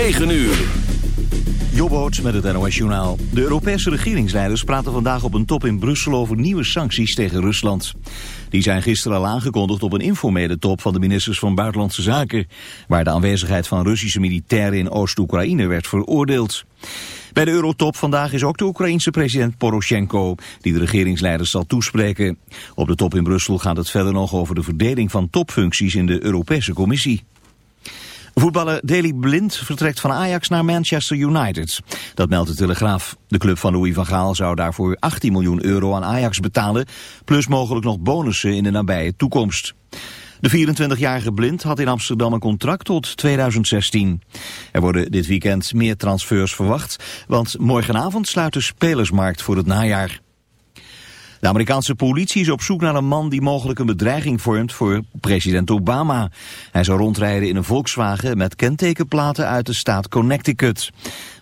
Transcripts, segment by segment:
9 uur. Jobboot met het NOS Journaal. De Europese regeringsleiders praten vandaag op een top in Brussel over nieuwe sancties tegen Rusland. Die zijn gisteren al aangekondigd op een informele top van de ministers van Buitenlandse Zaken, waar de aanwezigheid van Russische militairen in Oost-Oekraïne werd veroordeeld. Bij de Eurotop vandaag is ook de Oekraïense president Poroshenko, die de regeringsleiders zal toespreken. Op de top in Brussel gaat het verder nog over de verdeling van topfuncties in de Europese Commissie. Voetballer Daley Blind vertrekt van Ajax naar Manchester United. Dat meldt de Telegraaf. De club van Louis van Gaal zou daarvoor 18 miljoen euro aan Ajax betalen... plus mogelijk nog bonussen in de nabije toekomst. De 24-jarige Blind had in Amsterdam een contract tot 2016. Er worden dit weekend meer transfers verwacht... want morgenavond sluit de spelersmarkt voor het najaar. De Amerikaanse politie is op zoek naar een man die mogelijk een bedreiging vormt voor president Obama. Hij zou rondrijden in een Volkswagen met kentekenplaten uit de staat Connecticut.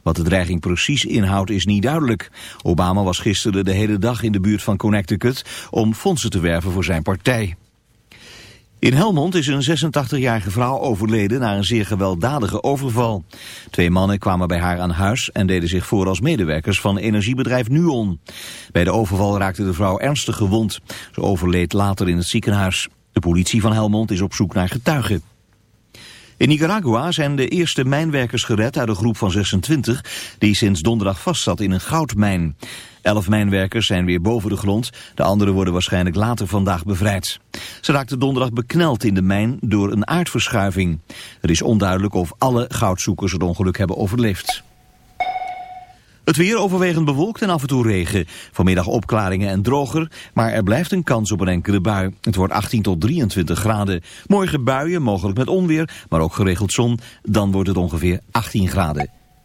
Wat de dreiging precies inhoudt is niet duidelijk. Obama was gisteren de hele dag in de buurt van Connecticut om fondsen te werven voor zijn partij. In Helmond is een 86-jarige vrouw overleden na een zeer gewelddadige overval. Twee mannen kwamen bij haar aan huis en deden zich voor als medewerkers van energiebedrijf Nuon. Bij de overval raakte de vrouw ernstig gewond. Ze overleed later in het ziekenhuis. De politie van Helmond is op zoek naar getuigen. In Nicaragua zijn de eerste mijnwerkers gered uit een groep van 26... die sinds donderdag vastzat in een goudmijn. Elf mijnwerkers zijn weer boven de grond. De anderen worden waarschijnlijk later vandaag bevrijd. Ze raakten donderdag bekneld in de mijn door een aardverschuiving. Het is onduidelijk of alle goudzoekers het ongeluk hebben overleefd. Het weer overwegend bewolkt en af en toe regen. Vanmiddag opklaringen en droger, maar er blijft een kans op een enkele bui. Het wordt 18 tot 23 graden. Morgen buien, mogelijk met onweer, maar ook geregeld zon. Dan wordt het ongeveer 18 graden.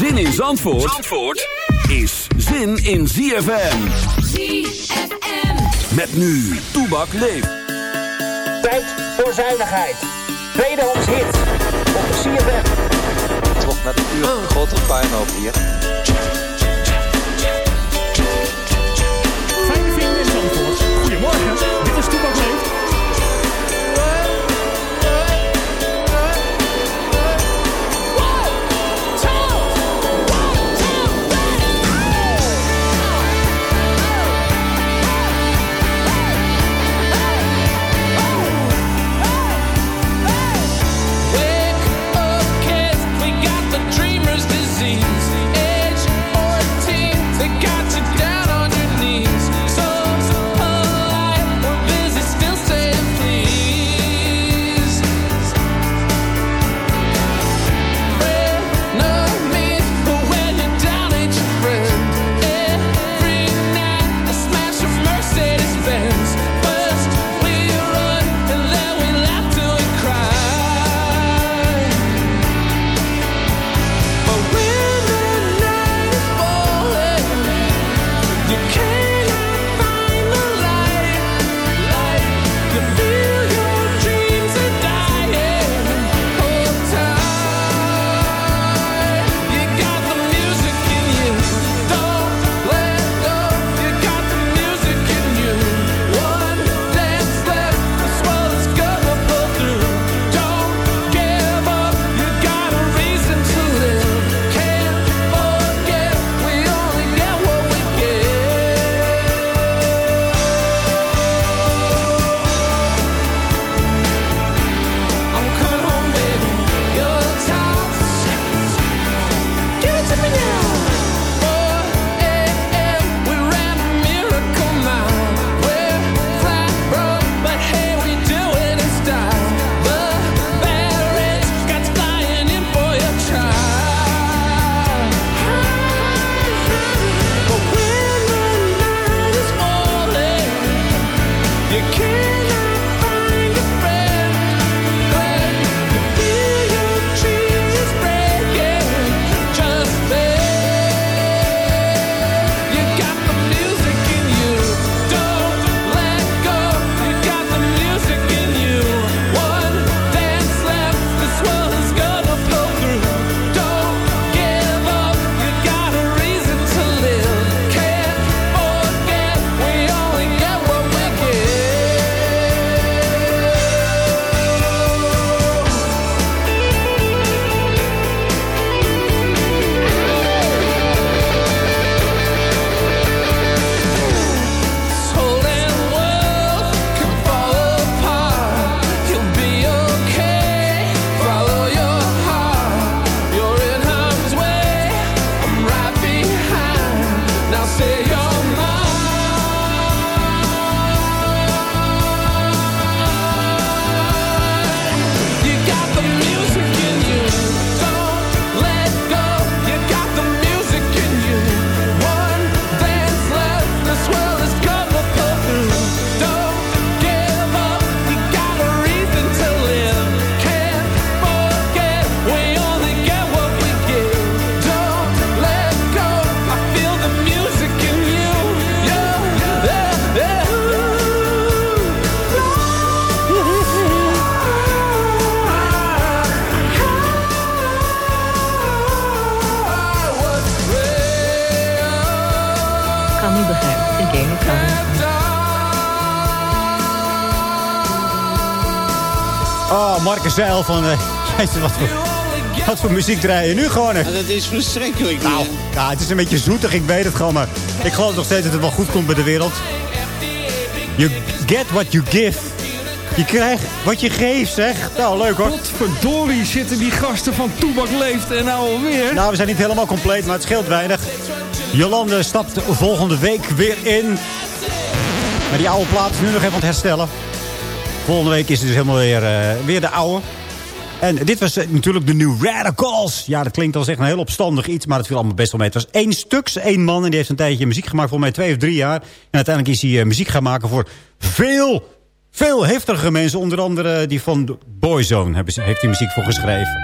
Zin in Zandvoort, Zandvoort is zin in ZFM. ZFM. Met nu, Toebak leeft. Tijd voor zuinigheid. Tweedehands hit op de CFM. Klopt met een uur grotere puinhoop hier. Zeil van... Uh, wat, voor, wat voor muziek draaien nu gewoon? Ja, dat is verschrikkelijk. Nou, ja, het is een beetje zoetig, ik weet het gewoon. Maar ik geloof nog steeds dat het wel goed komt bij de wereld. You get what you give. Je krijgt wat je geeft, zeg. Nou, leuk hoor. verdorie zitten die gasten van Toebak Leeft en nou alweer. Nou, we zijn niet helemaal compleet, maar het scheelt weinig. Jolande stapt volgende week weer in. Maar die oude plaat is nu nog even aan het herstellen. Volgende week is het dus helemaal weer, uh, weer de oude. En dit was uh, natuurlijk de New Radicals. Ja, dat klinkt als echt een heel opstandig iets, maar het viel allemaal best wel mee. Het was één stuks, één man en die heeft een tijdje muziek gemaakt, volgens mij twee of drie jaar. En uiteindelijk is hij uh, muziek gaan maken voor veel, veel heftige mensen. Onder andere die van Boyzone hebben, heeft hij muziek voor geschreven.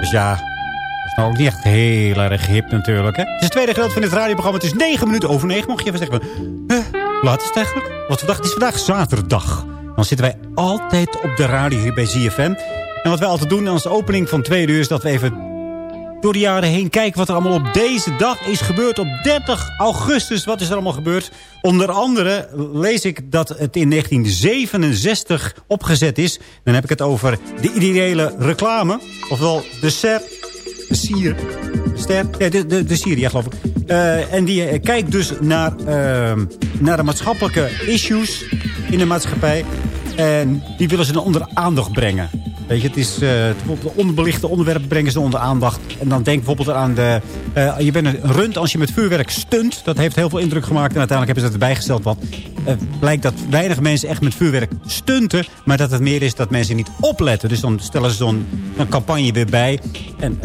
Dus ja, dat is nou ook niet echt heel erg hip natuurlijk. Hè? Het is tweede gedeelte van dit radioprogramma. Het is negen minuten over negen. Mocht je even zeggen, huh, laat is het eigenlijk? Want vandaag, het is vandaag zaterdag. Dan zitten wij altijd op de radio hier bij ZFM. En wat wij altijd doen als opening van twee uur... is dat we even door de jaren heen kijken... wat er allemaal op deze dag is gebeurd. Op 30 augustus, wat is er allemaal gebeurd? Onder andere lees ik dat het in 1967 opgezet is. Dan heb ik het over de ideale reclame. Ofwel de SER... Sier. Ster? Ja, de, de, de Sier, ja, geloof ik. Uh, en die uh, kijkt dus naar, uh, naar de maatschappelijke issues in de maatschappij. En die willen ze onder aandacht brengen. Weet je, het is uh, de onderbelichte onderwerpen brengen ze onder aandacht. En dan denk bijvoorbeeld aan de... Uh, je bent een rund als je met vuurwerk stunt. Dat heeft heel veel indruk gemaakt. En uiteindelijk hebben ze dat erbij gesteld. Want uh, blijkt dat weinig mensen echt met vuurwerk stunten. Maar dat het meer is dat mensen niet opletten. Dus dan stellen ze zo'n campagne weer bij. En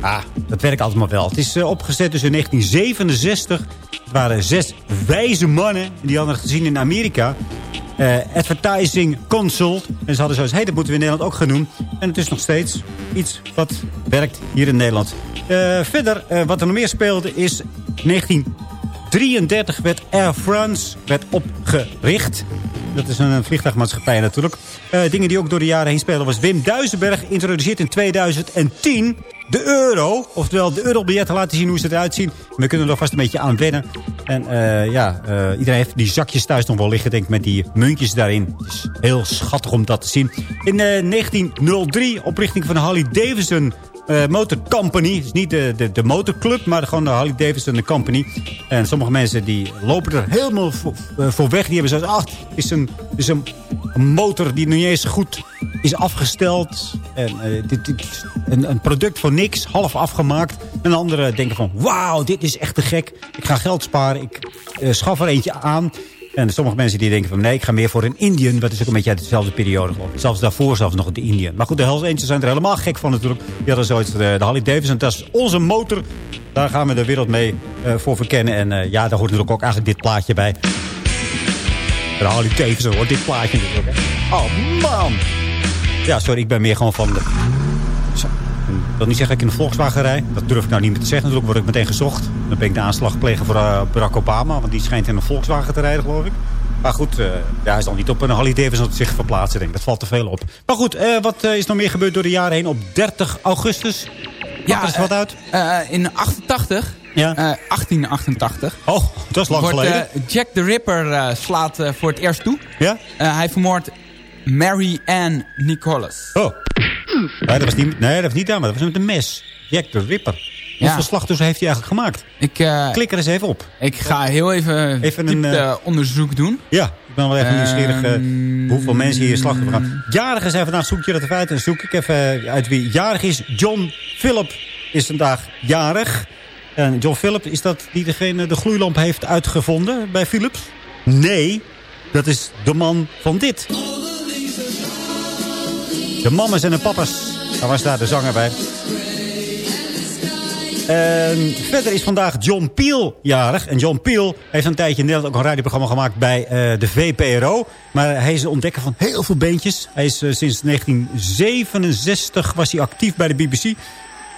ah, dat werkt altijd maar wel. Het is opgezet dus in 1967. Het waren zes wijze mannen. Die hadden gezien in Amerika. Uh, advertising Consult. En ze hadden zoiets, hey, dat moeten we in Nederland ook doen. En het is nog steeds iets wat werkt hier in Nederland. Uh, verder, uh, wat er nog meer speelde is... 1933 werd Air France werd opgericht. Dat is een vliegtuigmaatschappij natuurlijk. dingen die ook door de jaren heen spelen was Wim Duisenberg. Introduceerd in 2010 de euro. Oftewel de eurobiljetten laten zien hoe ze eruit zien. We kunnen er vast een beetje aan wennen. En uh, ja, uh, iedereen heeft die zakjes thuis nog wel liggen, denk ik, met die muntjes daarin. Is heel schattig om dat te zien. In uh, 1903, oprichting van Harley Davidson uh, Motor Company. Is niet de, de, de motorclub, maar gewoon de Harley Davidson Company. En sommige mensen die lopen er helemaal voor, voor weg. Die hebben zoiets, ach, is een, is een motor die nog niet eens goed is afgesteld. En, uh, dit, dit, een, een product voor niks, half afgemaakt. En anderen denken van, wauw, dit is echt te gek. Ik ga geld sparen, ik schaf er eentje aan. En sommige mensen die denken van, nee, ik ga meer voor een Indian. Dat is ook een beetje uit dezelfde periode. Zelfs daarvoor zelfs nog de Indian. Maar goed, de Hells Angels zijn er helemaal gek van natuurlijk. Die hadden zoiets, de, de Harley Davidson, dat is onze motor. Daar gaan we de wereld mee uh, voor verkennen. En uh, ja, daar hoort natuurlijk ook eigenlijk dit plaatje bij. De Harley Davidson hoort dit plaatje natuurlijk. Hè. Oh man! Ja, sorry, ik ben meer gewoon van de... Ik wil niet zeggen dat ik in een Volkswagen rijd. Dat durf ik nou niet meer te zeggen. Natuurlijk word ik meteen gezocht. Dan ben ik de aanslag plegen voor uh, Barack Obama. Want die schijnt in een Volkswagen te rijden, geloof ik. Maar goed, uh, ja, hij is dan niet op een Harley Davidson zich verplaatsen. Denk. Dat valt te veel op. Maar goed, uh, wat is nog meer gebeurd door de jaren heen? Op 30 augustus. Ja, er wat uit? in 88... Ja. 1888. Oh, dat is lang wordt, geleden. Jack the Ripper slaat voor het eerst toe. Ja? hij vermoordt Mary Ann Nicholas. Oh. Nee, dat was niet, nee, dat was niet daar, maar dat was met een mes. Jack the Ripper. Ja. Hoeveel slachtoffers heeft hij eigenlijk gemaakt? Ik, uh, Klik er eens even op. Ik ga heel even, even een uh, onderzoek doen. Ja, ik ben wel even nieuwsgierig uh, hoeveel mensen hier slachtoffer gaan. Jarigen zijn vandaag, zoek je dat even uit. En zoek ik even uit wie jarig is. John Philip is vandaag jarig. En John Philip, is dat die degene de gloeilamp heeft uitgevonden bij Philips? Nee, dat is de man van dit. De mamas en de papas. Daar was daar de zanger bij. Verder is vandaag John Peel jarig. En John Peel heeft een tijdje in Nederland ook een radioprogramma gemaakt bij uh, de VPRO. Maar hij is een ontdekker van heel veel beentjes. Hij is uh, sinds 1967 was hij actief bij de BBC.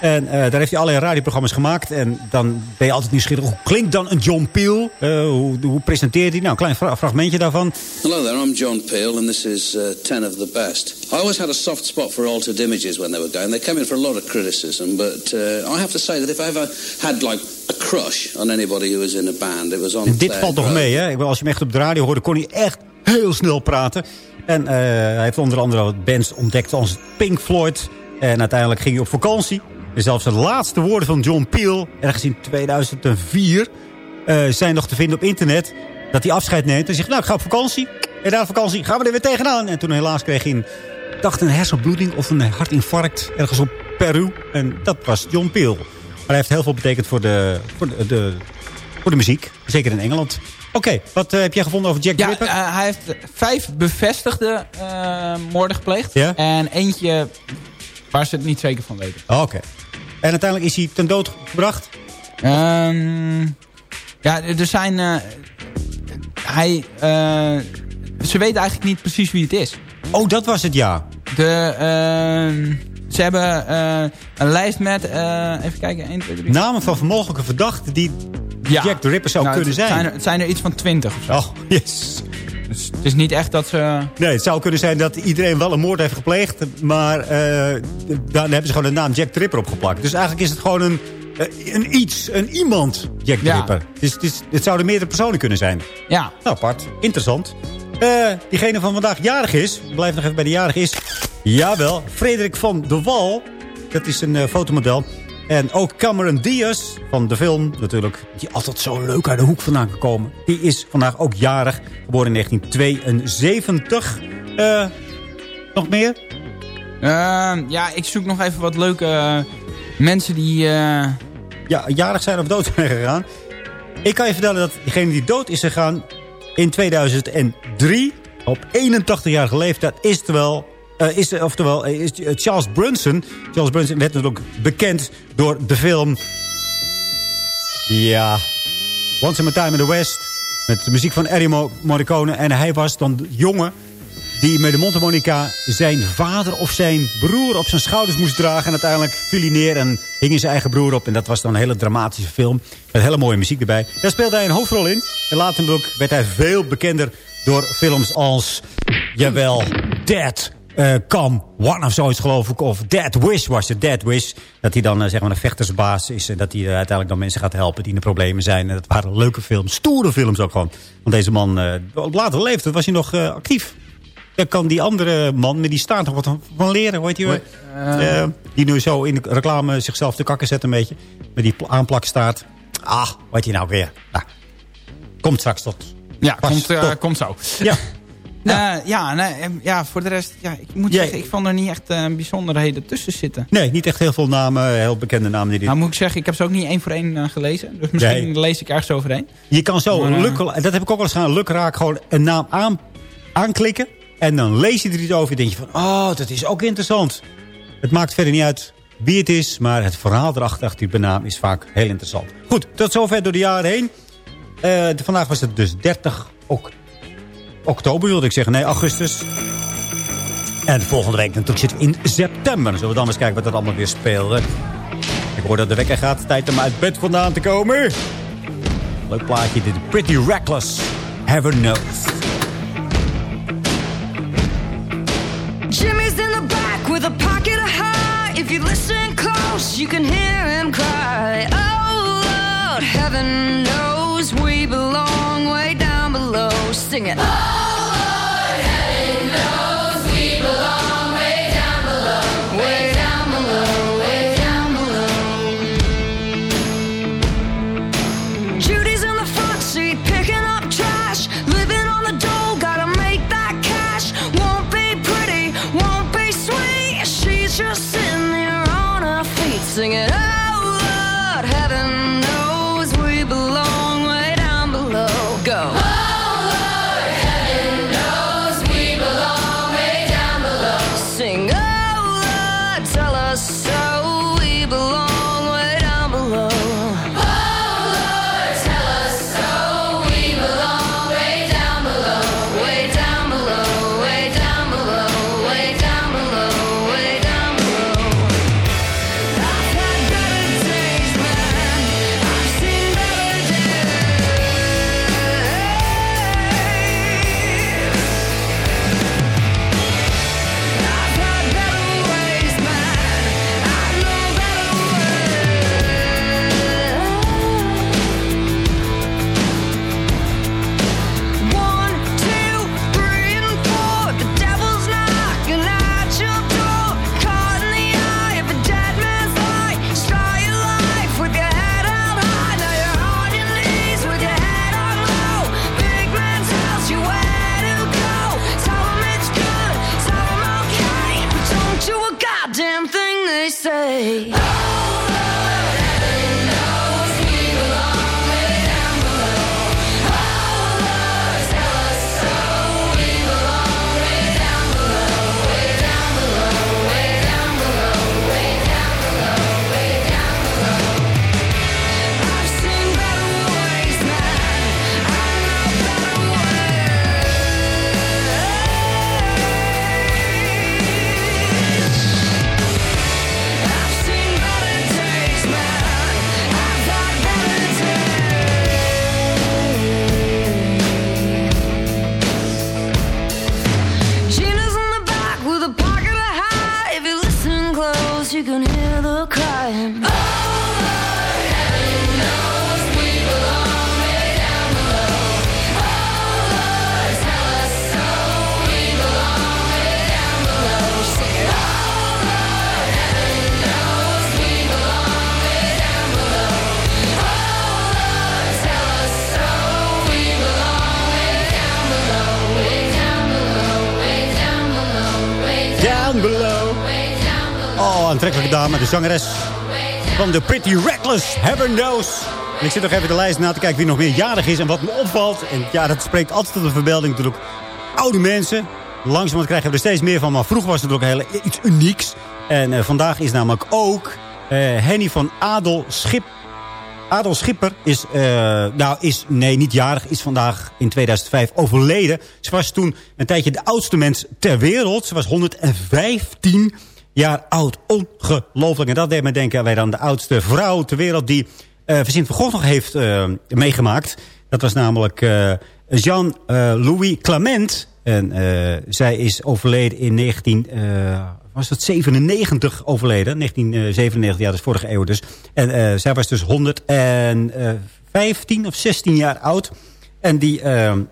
En uh, daar heeft hij allerlei radioprogramma's gemaakt. En dan ben je altijd nieuwsgierig. Hoe klinkt dan een John Peel? Uh, hoe, hoe, presenteert hij? Nou, een klein fra fragmentje daarvan. Hello there, I'm John Peel and this is uh, 10 of the best. I always had a soft spot for altered images when they were going. They came in for a lot of criticism. But I have to say that if I ever had like a crush on anybody who was in a band, it was on en Dit valt nog mee, hè? Als je hem echt op de radio hoorde, kon hij echt heel snel praten. En hij heeft onder andere wat bands ontdekt als Pink Floyd... En uiteindelijk ging hij op vakantie. En zelfs de laatste woorden van John Peel, ergens in 2004... Uh, zijn nog te vinden op internet. Dat hij afscheid neemt en zegt, nou, ik ga op vakantie. En na vakantie gaan we er weer tegenaan. En toen helaas kreeg hij een, dacht een hersenbloeding of een hartinfarct ergens op Peru. En dat was John Peel. Maar hij heeft heel veel betekend voor de, voor de, de voor de muziek. Zeker in Engeland. Oké, wat uh, heb jij gevonden over Jack ja, Ripper? Uh, hij heeft vijf bevestigde moorden gepleegd. En eentje waar ze het niet zeker van weten. Oké. Okay. En uiteindelijk is hij ten dood gebracht? Um, ja, er zijn... Uh, hij, uh, ze weten eigenlijk niet precies wie het is. Oh, dat was het, ja. De, uh, ze hebben een lijst met... even kijken, 1, 2, 3... Namen van mogelijke verdachten die ja. Jack the Ripper zou nou, kunnen het zijn. zijn er, het zijn er iets van 20 of zo. Oh, yes. Dus het is niet echt dat ze... Nee, het zou kunnen zijn dat iedereen wel een moord heeft gepleegd. Maar uh, dan hebben ze gewoon de naam Jack the Ripper opgeplakt. Dus eigenlijk is het gewoon een, een iets, een iemand, Jack the ja. Ripper. Dus het, is, het zouden meerdere personen kunnen zijn. Ja. Nou, apart. Interessant. Uh, diegene van vandaag jarig is, blijf nog even bij de jarig is. Jawel, Frederik van de Wal. Dat is een uh, fotomodel. En ook Cameron Diaz van de film natuurlijk. Die altijd zo leuk uit de hoek vandaan gekomen. Die is vandaag ook jarig. Geboren in 1972. Uh, nog meer? Uh, ja, ik zoek nog even wat leuke uh, mensen die... uh, Ja, jarig zijn of dood zijn gegaan. Ik kan je vertellen dat degene die dood is gegaan in 2003... op 81-jarige leeftijd is terwijl uh, is, oftewel, is Charles Brunson. Charles Brunson werd natuurlijk bekend door de film... Ja... Once Upon a Time in the West. Met de muziek van Ennio Morricone. En hij was dan de jongen die met de mondharmonica zijn vader of zijn broer op zijn schouders moest dragen. En uiteindelijk viel hij neer en hing zijn eigen broer op. En dat was dan een hele dramatische film. Met hele mooie muziek erbij. Daar speelde hij een hoofdrol in. En later werd hij veel bekender door films als... Jawel, Dead uh, Come One of zoiets geloof ik. Of Dead Wish was het, Dead Wish. Dat hij dan uh, zeg maar een vechtersbaas is. En dat hij uh, uiteindelijk dan mensen gaat helpen die in de problemen zijn. En dat waren leuke films, stoere films ook gewoon. Want deze man, op later leeftijd was hij nog actief. Daar kan die andere man met die staart nog wat van leren. Heet die, uh, die nu zo in de reclame zichzelf te kakken zet een beetje. Met die aanplakstaart. Ah, wat je nou weer. Nou, komt straks tot. Ja, komt, uh, komt zo. Ja. Ja, uh, ja, nee, ja, voor de rest, ja, ik moet Jij- zeggen, ik vond er niet echt uh, bijzonderheden tussen zitten. Nee, niet echt heel veel namen, heel bekende namen. Die Nou moet ik zeggen, ik heb ze ook niet één voor één uh, gelezen. Dus misschien Nee. lees ik ergens overheen. Je kan zo, Maar, eh, lukken, dat heb ik ook wel eens gedaan, lukraak gewoon een naam aan, aanklikken. En dan lees je er iets over en denk je van, oh, dat is ook interessant. Het maakt verder niet uit wie het is, maar het verhaal erachter, achter die naam, is vaak heel interessant. Goed, tot zover door de jaren heen. Eh, vandaag was het dus 30 ok oktober, wilde ik zeggen. Nee, augustus. En volgende week natuurlijk zitten we in september. Zullen we dan eens kijken wat dat allemaal weer speelde. Ik hoor dat de wekker gaat. Tijd om uit bed vandaan te komen. Leuk plaatje dit. Pretty Reckless. Heaven knows. Jimmy's in the back with a pocket of high. If you listen close, you can hear him cry. Oh Lord, heaven knows we below. Sing it. Zangeres van The Pretty Reckless, Heaven Knows. Ik zit nog even de lijst na te kijken wie nog meer jarig is en wat me opvalt. En ja, dat spreekt altijd tot de verbeelding natuurlijk. Oude mensen. Langzamerhand krijgen we er steeds meer van. Maar vroeger was het ook heel, iets unieks. En eh, vandaag is namelijk ook eh, Henny van Adel Schip. Adel Schipper is, eh, nou is, nee niet jarig, is vandaag in 2005 overleden. Ze was toen een tijdje de oudste mens ter wereld. Ze was 115 jaar oud. Ongelooflijk. En dat deed me denken wij aan de oudste vrouw ter wereld die uh, Vincent van Gogh nog heeft uh, meegemaakt. Dat was namelijk uh, Jean-Louis Clement. En zij is overleden in 19... was het 97 overleden. 1997, ja, dat is vorige eeuw dus. En zij was dus 115 of 16 jaar oud. En die,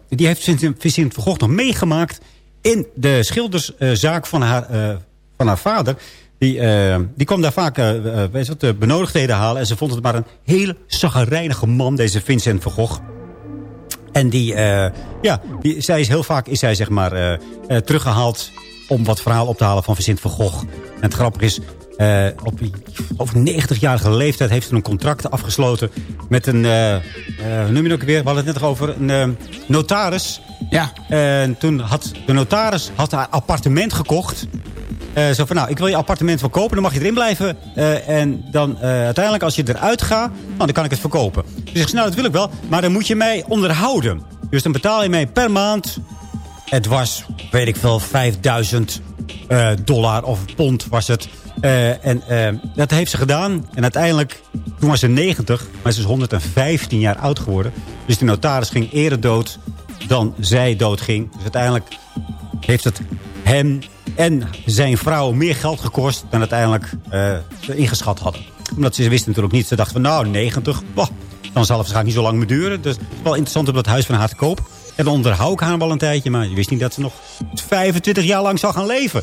die heeft Vincent van Gogh nog meegemaakt... in de schilderszaak van haar, van haar vader... Die, uh, die kwam daar vaak uh, weet je wat, benodigdheden halen. En ze vond het maar een hele zaggerijnige man, deze Vincent van Gogh. En die, uh, ja, die, zij is heel vaak is zij, zeg maar, teruggehaald om wat verhaal op te halen van Vincent van Gogh. En het grappige is, op over 90-jarige leeftijd heeft ze een contract afgesloten met een, hoe noem je het ook weer, we hadden het net nog over, een notaris. Ja. En toen had de notaris had haar appartement gekocht. Uh, zo van, nou, ik wil je appartement verkopen, dan mag je erin blijven. Uh, en dan uh, uiteindelijk, als je eruit gaat, nou, dan kan ik het verkopen. Dus ik zeg, nou, dat wil ik wel, maar dan moet je mij onderhouden. Dus dan betaal je mij per maand. Het was, weet ik veel, 5000 dollar of pond was het. en dat heeft ze gedaan. En uiteindelijk, toen was ze 90, maar ze is 115 jaar oud geworden. Dus de notaris ging eerder dood dan zij doodging. Dus uiteindelijk heeft het hem en zijn vrouw meer geld gekost dan uiteindelijk uh, ingeschat hadden. Omdat ze wisten natuurlijk niet. Ze dachten van nou 90, boh, dan zal het waarschijnlijk niet zo lang meer duren. Dus het is wel interessant om dat huis van haar te kopen. En dan onderhoud ik haar wel een tijdje. Maar je wist niet dat ze nog 25 jaar lang zou gaan leven.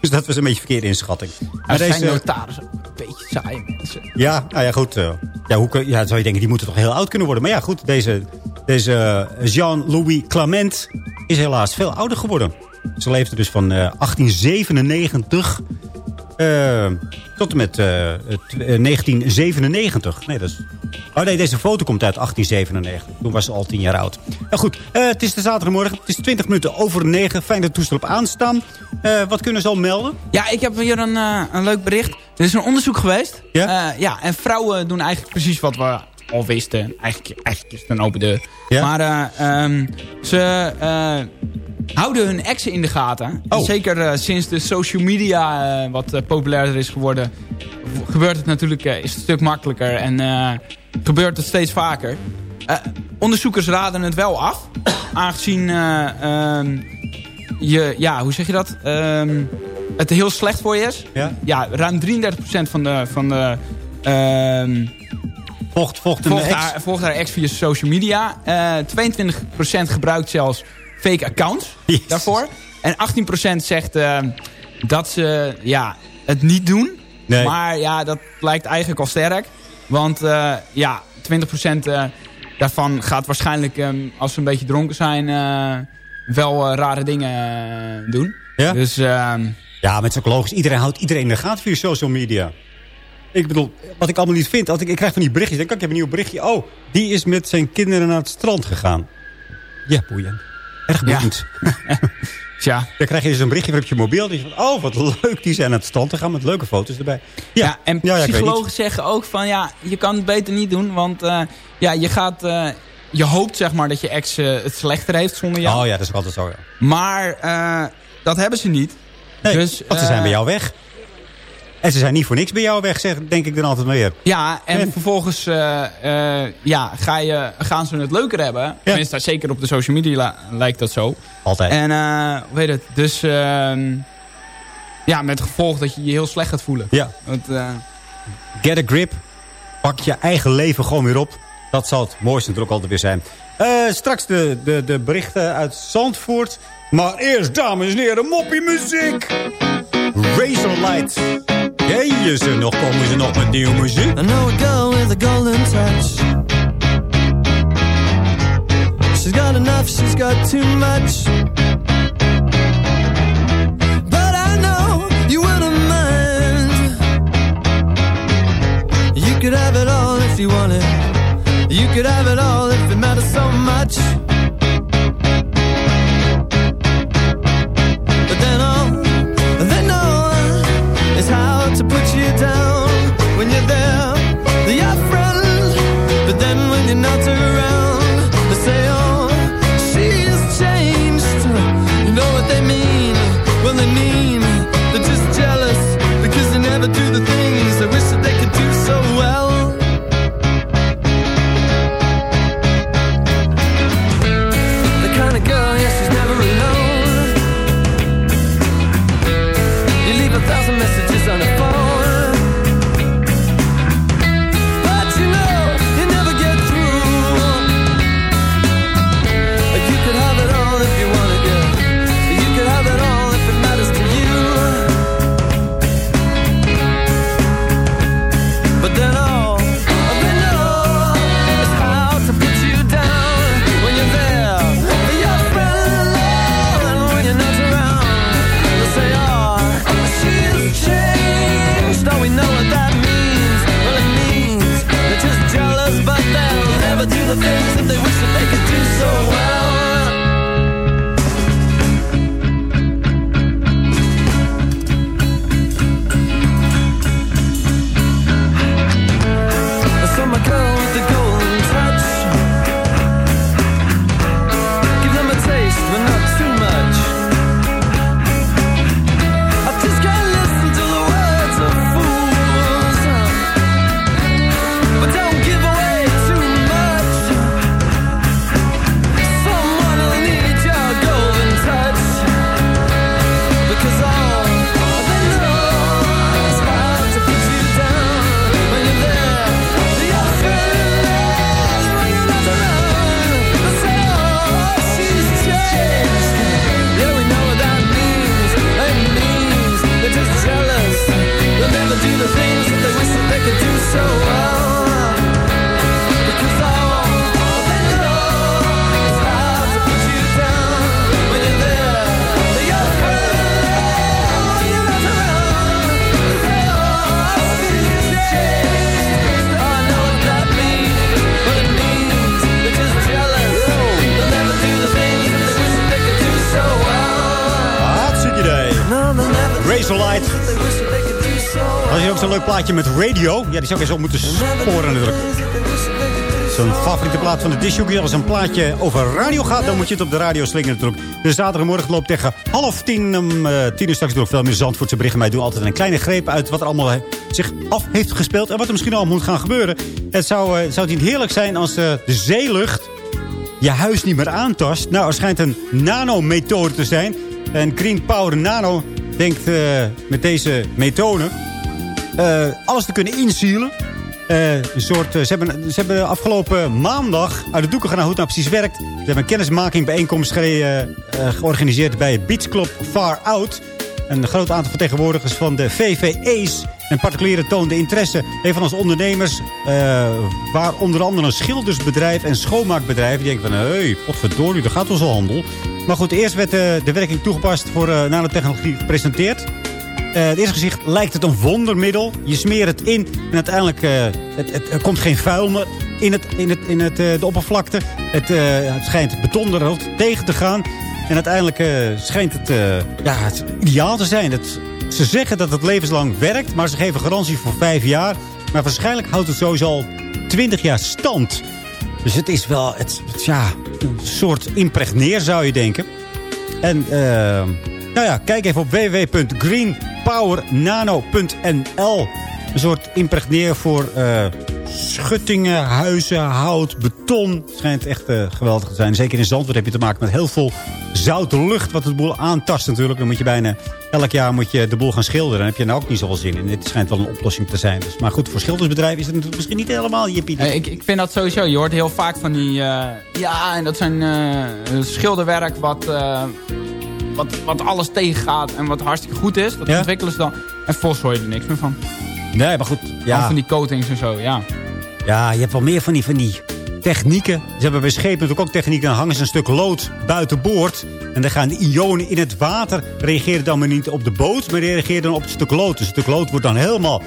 Dus dat was een beetje verkeerde inschatting. Maar deze notaris een beetje saai mensen. Ja, nou ja, goed. Uh, ja, hoe, ja, zou je denken, die moeten toch heel oud kunnen worden. Maar ja, goed. Deze, deze Jean-Louis Clement is helaas veel ouder geworden. Ze leefde dus van uh, 1897 uh, tot en met uh, 1997. Nee, dat is... Oh nee, deze foto komt uit 1897. Toen was ze al 10 jaar oud. Nou goed, het is de zaterdagmorgen. Het is 20 minuten over 9. Fijn dat toestel op aanstaan. Wat kunnen ze al melden? Ja, ik heb hier een, een leuk bericht. Er is een onderzoek geweest. Ja? ja, en vrouwen doen eigenlijk precies wat we al wisten. Eigenlijk, eigenlijk is het een open deur. Ja? Maar um, ze houden hun exen in de gaten. Oh. Zeker uh, sinds de social media wat populairder is geworden... gebeurt het natuurlijk is het een stuk makkelijker en gebeurt het steeds vaker. onderzoekers raden het wel af. aangezien um, je, ja, hoe zeg je dat? Um, het heel slecht voor je is. Ja, ja ruim 33% van de... Van de volgt, volgt, volgt, ex. haar, volgt haar ex via social media. 22% gebruikt zelfs fake accounts yes. daarvoor. En 18% zegt uh, dat ze ja, het niet doen. Nee. Maar ja, dat lijkt eigenlijk al sterk. Want uh, ja, 20% uh, daarvan gaat waarschijnlijk, um, als ze een beetje dronken zijn, wel rare dingen doen. Ja? Dus Ja, maar het is ook logisch. Iedereen houdt iedereen in de gaten via social media. Ik bedoel, wat ik allemaal niet vind. Als ik, ik krijg van die berichtjes. denk ik, ik heb een nieuw berichtje. Oh, die is met zijn kinderen naar het strand gegaan. Ja, boeiend. Erg boeiend. Ja. Dan krijg je dus een berichtje op je mobiel. Die van, oh, wat leuk. Die zijn naar het strand gegaan met leuke foto's erbij. Ja, Ja, en ja, ja, psychologen zeggen ook van ja, je kan het beter niet doen. Want eh, ja, je gaat, eh, je hoopt zeg maar dat je ex eh, het slechter heeft zonder jou. Oh ja, dat is altijd zo. Ja. Maar dat hebben ze niet. Nee, dus, want ze zijn bij jou weg. En ze zijn niet voor niks bij jou weg, zeg, denk ik dan altijd maar weer. Ja, en, En- vervolgens eh, eh, ja, ga je, gaan ze het leuker hebben. Tenminste, zeker op de social media lijkt dat zo. Altijd. En eh, hoe heet het, dus ehm, ja, met het gevolg dat je je heel slecht gaat voelen. Ja. Want, eh, Get a grip. Pak je eigen leven gewoon weer op. Dat zal het mooiste natuurlijk altijd weer zijn. Eh, straks de, de, de berichten uit Zandvoort. Maar eerst, dames en heren, moppie muziek. Razorlight. Ken je ze nog? Komen ze nog met nieuwe muziek? I know a girl with a golden touch. She's got enough, she's got too much. But I know you wouldn't mind. You could have it all if you wanted. You could have it all if it matters so much. Met radio. Ja, die zou ik eens op moeten sporen natuurlijk. Zo'n favoriete plaat van de disjockey. Als een plaatje over radio gaat, dan moet je het op de radio slingen natuurlijk. De zaterdagmorgen loopt tegen half tien. Om eh, tien uur straks nog veel meer Zandvoortse berichten. Wij doen altijd een kleine greep uit wat er allemaal eh, zich af heeft gespeeld. En wat er misschien al moet gaan gebeuren. Het zou, eh, zou het niet heerlijk zijn als eh, de zeelucht je huis niet meer aantast. Nou, er schijnt een nanomethode te zijn. En Green Power Nano denkt met deze methode... eh, alles te kunnen inzielen. Eh, een soort, eh, ze, hebben, ze hebben afgelopen maandag uit de doeken gedaan hoe het nou precies werkt. Ze hebben een kennismaking bijeenkomst ge- georganiseerd bij Beach Club Far Out. Een groot aantal vertegenwoordigers van de VVE's en particulieren toonden interesse. Een van onze ondernemers, waar onder andere een schildersbedrijf en schoonmaakbedrijf. Die denken van, hé, hey, potverdorie, daar gaat onze handel. Maar goed, eerst werd de werking toegepast voor nanotechnologie gepresenteerd. Het eerste gezicht lijkt het een wondermiddel. Je smeert het in en uiteindelijk uh, het, het, er komt geen vuil meer in, het, in, het, in het, uh, de oppervlakte. Het, uh, het schijnt beton er tegen te gaan. En uiteindelijk schijnt het, ja, ideaal te zijn. Het, ze zeggen dat het levenslang werkt, maar ze geven garantie voor vijf jaar. Maar waarschijnlijk houdt het sowieso al twintig jaar stand. Dus het is wel het, het ja, een soort impregneer zou je denken. En nou ja, kijk even op www.greenpowernano.nl. Een soort impregneer voor uh, schuttingen, huizen, hout, beton. Schijnt echt uh, geweldig te zijn. Zeker in Zandvoort heb je te maken met heel veel zoute lucht... wat het boel aantast natuurlijk. Dan moet je bijna elk jaar moet je de boel gaan schilderen. Dan heb je nou ook niet zoveel zin in. Dit schijnt wel een oplossing te zijn. Dus, maar goed, voor schildersbedrijven is het misschien niet helemaal jippie. Hey, ik, ik vind dat sowieso. Je hoort heel vaak van die... Ja, en dat zijn schilderwerk wat wat, wat alles tegengaat en wat hartstikke goed is. Dat ja? ontwikkelen ze dan. En volgens hoor je er niks meer van. Nee, maar goed. Ja. Van die coatings en zo, ja. Ja, je hebt wel meer van die, van die technieken. Ze hebben bij schepen natuurlijk ook technieken. Dan hangen ze een stuk lood buiten boord. En dan gaan de ionen in het water. Reageren dan maar niet op de boot, maar reageren dan op het stuk lood. Dus het stuk lood wordt dan helemaal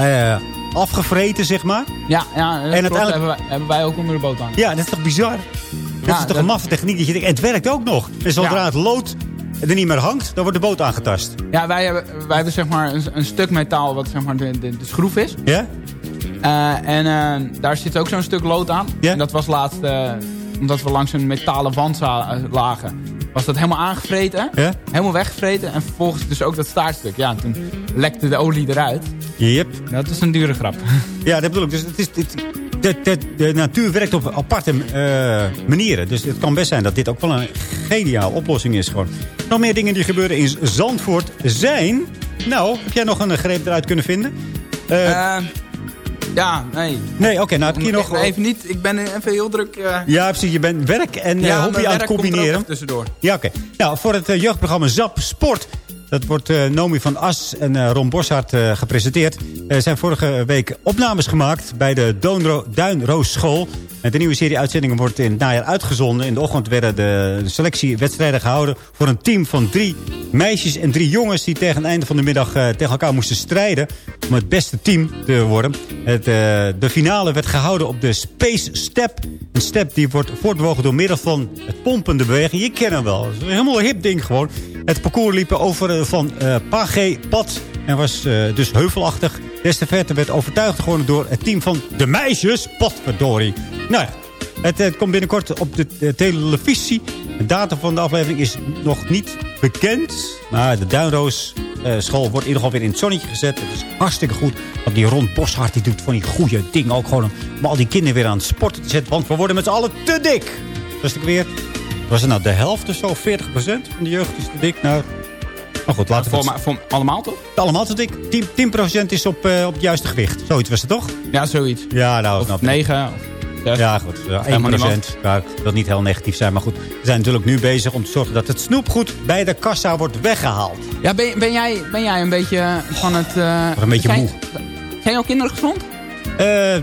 uh, afgevreten, zeg maar. Ja, ja en uiteindelijk hebben wij, hebben wij ook onder de boot aan. Ja, dat is toch bizar? Dat ja, is toch dat... een maffe techniek. Dat je denkt, en het werkt ook nog. En zodra ja. het lood er niet meer hangt, dan wordt de boot aangetast. Ja, wij hebben, wij hebben zeg maar een, een stuk metaal wat zeg maar de, de, de schroef is. Ja? Uh, en uh, daar zit ook zo'n stuk lood aan. Ja? En dat was laatst, uh, omdat we langs een metalen wand lagen, was dat helemaal aangevreten. Ja? Helemaal weggevreten. En vervolgens dus ook dat staartstuk. Ja, toen lekte de olie eruit. Yep. Dat is een dure grap. Ja, dat bedoel ik. Dus het is... Het, de, de, de, natuur werkt op aparte uh, manieren. Dus het kan best zijn dat dit ook wel een geniale oplossing is. Gewoon. Nog meer dingen die gebeuren in Zandvoort zijn... Nou, heb jij nog een greep eruit kunnen vinden? Uh, uh, ja, nee. Nee, oké. Okay, nou, heb ik hier nog... Even niet. Ik ben even heel druk... Uh... Ja, precies. Je bent werk en ja, hobby aan het combineren. tussendoor. Ja, oké. Okay. Nou, voor het jeugdprogramma ZAP Sport dat wordt uh, Nomi van As en uh, Ron Boshart uh, gepresenteerd. Er zijn vorige week opnames gemaakt bij de Doonro Duinroos School. De nieuwe serie uitzendingen wordt in het najaar uitgezonden. In de ochtend werden de selectiewedstrijden gehouden voor een team van drie meisjes en drie jongens... die tegen het einde van de middag tegen elkaar moesten strijden om het beste team te worden. Het, de finale werd gehouden op de Space Step. Een step die wordt voortbewogen door middel van het pompende beweging. Je kent hem wel. Het is een helemaal hip ding gewoon. Het parcours liep over van uh, Page Pad. En was uh, dus heuvelachtig. Des te verder werd overtuigd geworden door het team van de meisjes. Potverdorie. Nou ja, het, het, komt binnenkort op de, televisie. De datum van de aflevering is nog niet bekend. Maar de Duinroos school wordt in ieder geval weer in het zonnetje gezet. Het is hartstikke goed. Want die Ron Boshart die doet van die goede dingen ook gewoon... om al die kinderen weer aan het sporten te zetten. Want we worden met z'n allen te dik. Dat is weer... Was het nou de helft of zo? 40% van de jeugd is te dik? Nou, maar goed, laten we... Voor, voor allemaal toch? Allemaal te dik. 10%, 10 is op, uh, op het juiste gewicht. Zoiets was het toch? Ja, zoiets. Ja, nou, of 9. Of ja, goed. Ja, 1 procent. Ja, ik wil niet heel negatief zijn. Maar goed, we zijn natuurlijk nu bezig om te zorgen dat het snoepgoed bij de kassa wordt weggehaald. Ja, ben, ben, jij, ben jij een beetje van het... Uh, een beetje moe. Zijn jouw kinderen gezond? Uh,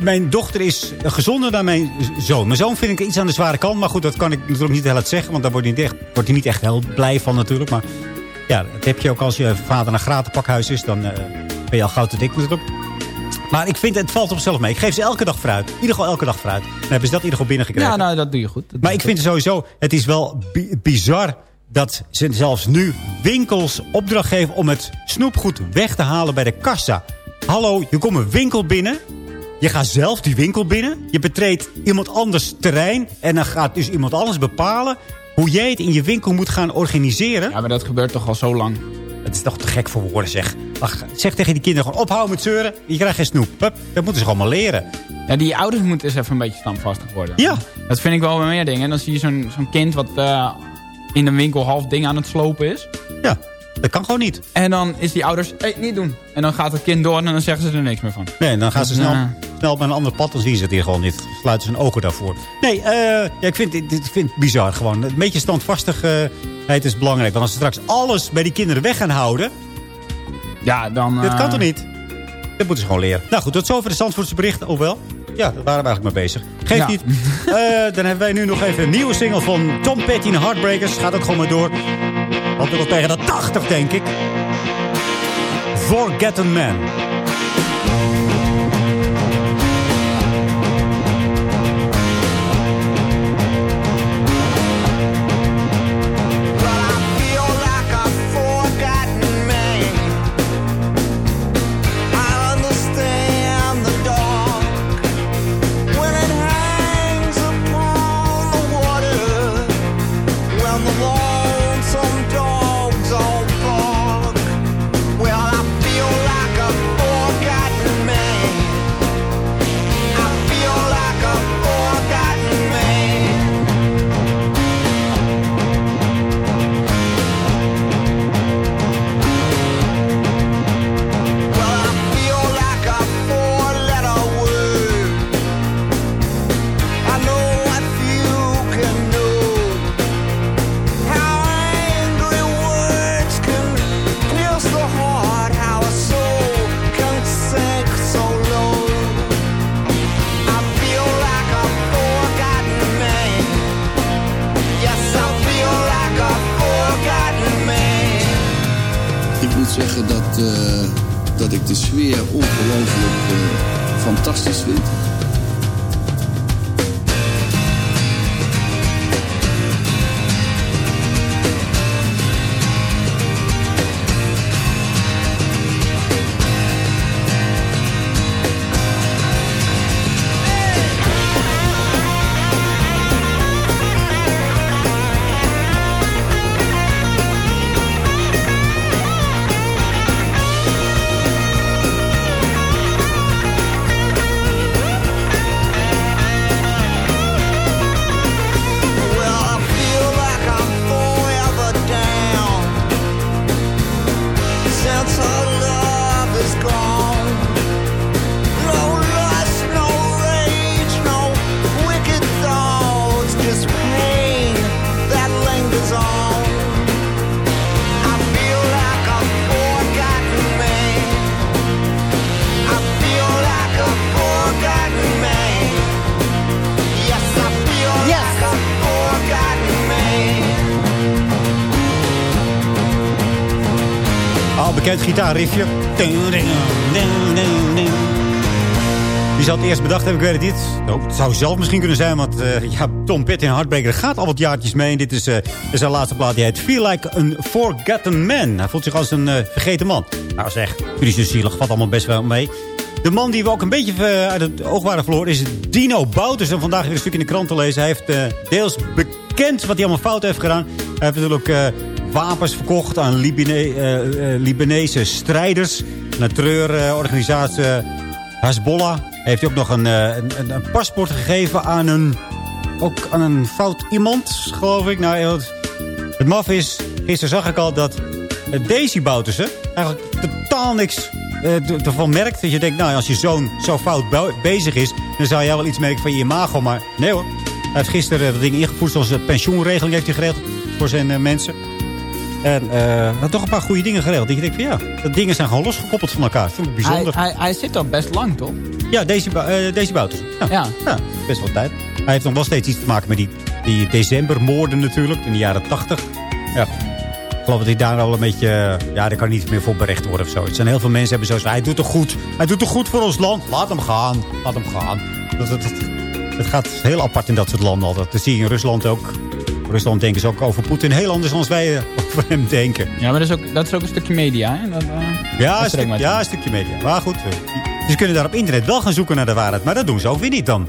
mijn dochter is gezonder dan mijn zoon. Mijn zoon vind ik iets aan de zware kant. Maar goed, dat kan ik natuurlijk niet heel zeggen. Want daar wordt hij niet echt, wordt hij niet echt heel blij van natuurlijk. Maar ja, dat heb je ook als je vader naar gratenpakhuis is. Dan uh, ben je al gauw te dik natuurlijk. Maar ik vind, het valt op zichzelf mee. Ik geef ze elke dag fruit. In ieder geval elke dag fruit. Dan hebben ze dat in ieder geval binnengekregen. Ja, nou, dat doe je goed. maar ik vind het sowieso, het is wel bizar dat ze zelfs nu winkels opdracht geven om het snoepgoed weg te halen bij de kassa. Hallo, je komt een winkel binnen. Je gaat zelf die winkel binnen. Je betreedt iemand anders terrein. En dan gaat dus iemand anders bepalen hoe jij het in je winkel moet gaan organiseren. Ja, maar dat gebeurt toch al zo lang. Het is toch te gek voor woorden, zeg. Ach, zeg tegen die kinderen gewoon ophouden met zeuren. Je krijgt geen snoep. Hup, dat moeten ze gewoon maar leren. Ja, die ouders moeten eens even een beetje standvastig worden. Ja. Dat vind ik wel bij meer dingen. En dan zie je zo'n zo'n kind wat uh, in een winkel half ding aan het slopen is. Ja. Dat kan gewoon niet. En dan is die ouders, hey, niet doen. En dan gaat het kind door en dan zeggen ze er niks meer van. Nee, dan gaan ze snel, snel bij een ander pad. Dan zien ze het hier gewoon niet. Sluiten ze hun ogen daarvoor. Nee, uh, ja, ik vind dit, vind het bizar gewoon. Een beetje standvastigheid is belangrijk. Want als ze straks alles bij die kinderen weg gaan houden... Ja, dan... Dat kan toch niet? Dat moeten ze gewoon leren. Nou goed, tot zover de Zandvoortse berichten. Ook wel. Ja, daar waren we eigenlijk mee bezig. Geef ja. niet. uh, dan hebben wij nu nog even een nieuwe single van Tom Petty en Heartbreakers. Gaat ook gewoon maar door. Want dat was tegen de 80, denk ik. Forgotten Man. Bekend gitaarriffje. Wie zal het eerst bedacht hebben, ik weet het niet. Nou, het zou zelf misschien kunnen zijn, want eh, ja, Tom Petty en Heartbreaker gaat al wat jaartjes mee. En dit is, eh, zijn laatste plaat, die heet Feel Like a Forgotten Man. Hij voelt zich als een eh, vergeten man. Nou zeg, jullie zijn zielig, valt allemaal best wel mee. De man die we ook een beetje uit het oog waren verloren is Dino Bouters. En vandaag weer een stuk in de krant te lezen. Hij heeft deels bekend wat hij allemaal fout heeft gedaan. Hij heeft natuurlijk wapens verkocht aan Libane eh, eh, Libanese strijders. Een terreurorganisatie eh, Hezbollah. Heeft hij ook nog een, een, een- een paspoort gegeven aan een, ook aan een fout iemand, geloof ik. Nou, het, het maf is, gisteren zag ik al dat Daisy Boutersen eigenlijk totaal niks ervan merkt. Dat je denkt, nou, als je zoon zo fout bezig is... dan zou jij wel iets merken van je imago. Maar nee hoor. Hij heeft gisteren wat dingen ingevoerd... zoals de pensioenregeling heeft hij geregeld voor zijn mensen. En eh, had toch een paar goede dingen geregeld. Je denkt van ja, dingen zijn gewoon losgekoppeld van elkaar. Dat vind ik bijzonder. hij, hij zit al best lang, toch? Ja, eh, Daisy Bouters. Ja. Ja. best wel tijd. Hij heeft nog wel steeds iets te maken met die, die decembermoorden natuurlijk. In de jaren tachtig. Ja. Ik geloof dat hij daar al een beetje... eh, Ja, daar kan niet meer voor berecht worden of zo. Het zijn heel veel mensen hebben zo... Hij doet het goed. Hij doet het goed voor ons land. Laat hem gaan. Laat hem gaan. Dat, dat, dat- het gaat heel apart in dat soort landen altijd. Dat zie je in Rusland ook. Rusland denken ze ook over Poetin heel anders dan wij eh, over hem denken. Ja, maar dat is ook, dat is ook een stukje media, hè? Dat, eh, Ja, een, stuk- ja, een stukje media. Maar goed, eh, ze kunnen daar op internet wel gaan zoeken naar de waarheid. Maar dat doen ze ook weer niet dan.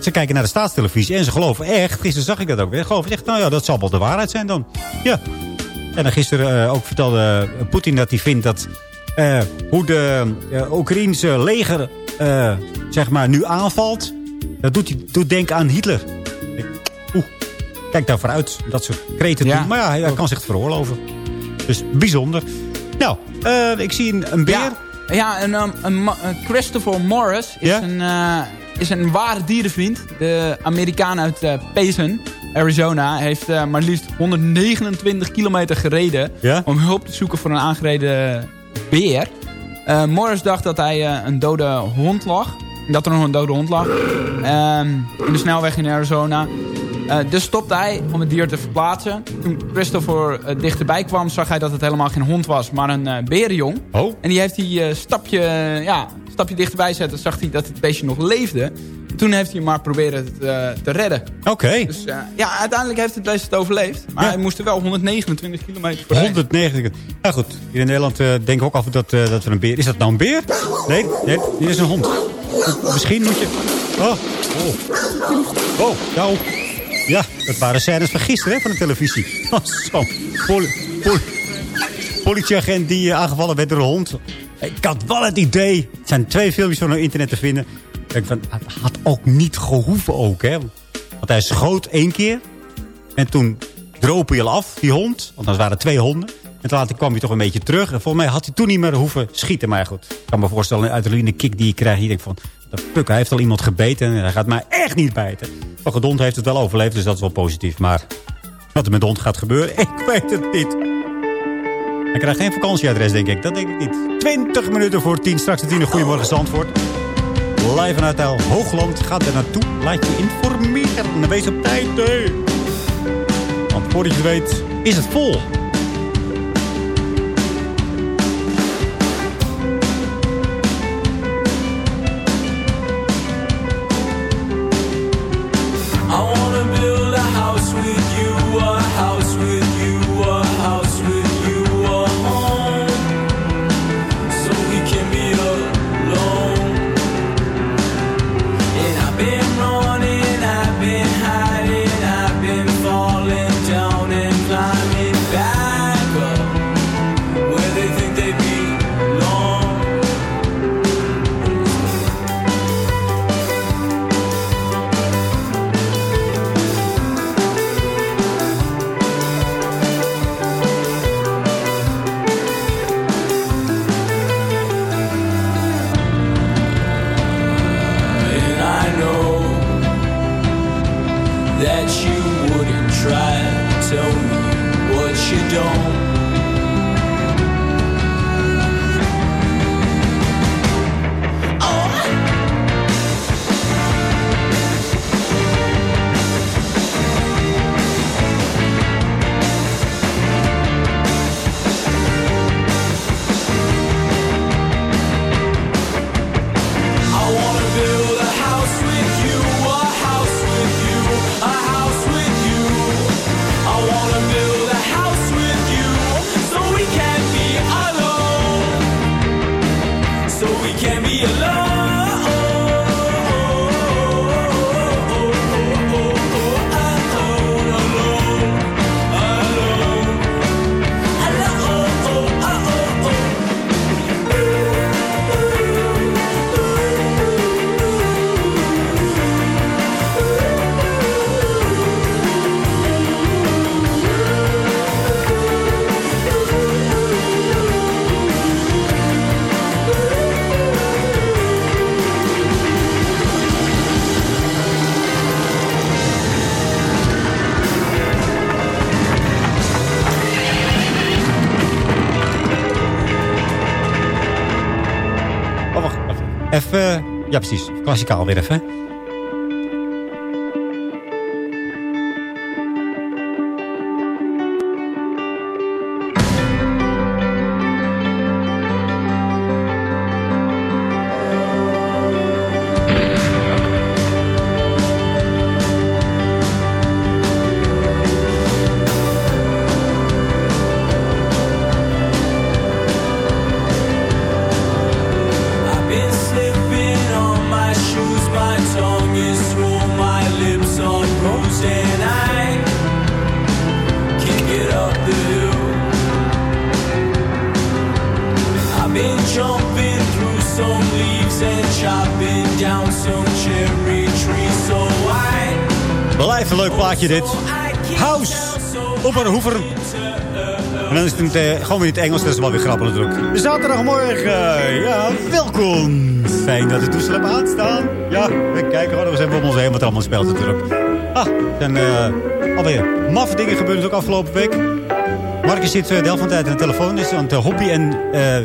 Ze kijken naar de staatstelevisie en ze geloven echt. Gisteren zag ik dat ook weer. Geloven echt, nou ja, dat zal wel de waarheid zijn dan. Ja. En dan gisteren ook vertelde Poetin dat hij vindt dat... hoe de eh, Oekraïense leger zeg maar nu aanvalt... dat doet, hij, doet denken aan Hitler. Kijk daar vooruit. Dat soort kreten Ja. doen. Maar ja, hij, kan zich het veroorloven. Dus bijzonder. Nou, eh, ik zie een, een beer. Ja, ja een, um, een, Christopher Morris is, Ja? een, eh, is een ware dierenvriend. De Amerikaan uit eh Payson, Arizona, heeft maar liefst 129 kilometer gereden... Ja? om hulp te zoeken voor een aangereden beer. Morris dacht dat hij een dode hond lag. Dat er nog een dode hond lag. Ehm, in de snelweg in Arizona. Eh, dus stopte hij om het dier te verplaatsen. Toen Christopher eh, dichterbij kwam, zag hij dat het helemaal geen hond was, maar een eh berenjong. Oh. En die heeft hij stapje, ja, stapje dichterbij zetten, zag hij dat het beestje nog leefde. Toen heeft hij maar proberen het te redden. Oké. Dus ja, uiteindelijk heeft het beest het overleefd. Maar Ja. hij moest er wel 129 kilometer voor rijden. 190. Ja goed, hier in Nederland denken we ook af dat, dat we een beer... Is dat nou een beer? Nee, nee, dit is een hond. Misschien moet je... Oh, oh. Oh, nou... Ja, dat waren scènes van gisteren hè, van de televisie. Oh, Zo, poli poli politieagent die eh, aangevallen werd door een hond. Ik had wel het idee... Het zijn twee filmpjes van op internet te vinden. Ik van, had ook niet gehoeven ook, hè. Want hij schoot één keer. En toen droop hij al af, die hond. Want dat waren twee honden. En toen later kwam hij toch een beetje terug. En volgens mij had hij toen niet meer hoeven schieten. Maar goed, ik kan me voorstellen, een adrenaline kick die je krijgt. Je denkt van, de puk, hij heeft al iemand gebeten. En hij gaat mij echt niet bijten. Maar de hond heeft het wel overleefd, dus dat is wel positief. Maar wat er met de hond gaat gebeuren, ik weet het niet. Hij krijgt geen vakantieadres, denk ik. Dat denk ik niet. 20 minuten voor 10. Straks de 10. Goedemorgen, Zandvoort. Live vanuit El Hoogland. Ga er naartoe. Laat je informeren. Wees op tijd. hè. Want voordat je weet, is het vol. ja, precies. Klassikaal weer even. Gewoon weer in het Engels. Dat is wel weer grappig natuurlijk. Zaterdagmorgen. Ja, welkom. Fijn dat de toestel hebben aanstaan. Ja, we kijken gewoon. We zijn voor ons heen wat er allemaal speelt natuurlijk. Ah, en uh, alweer maffe dingen gebeurd ook afgelopen week. Marcus zit eh, de helft van de tijd aan de telefoon. Is aan het eh, hobby en, eh,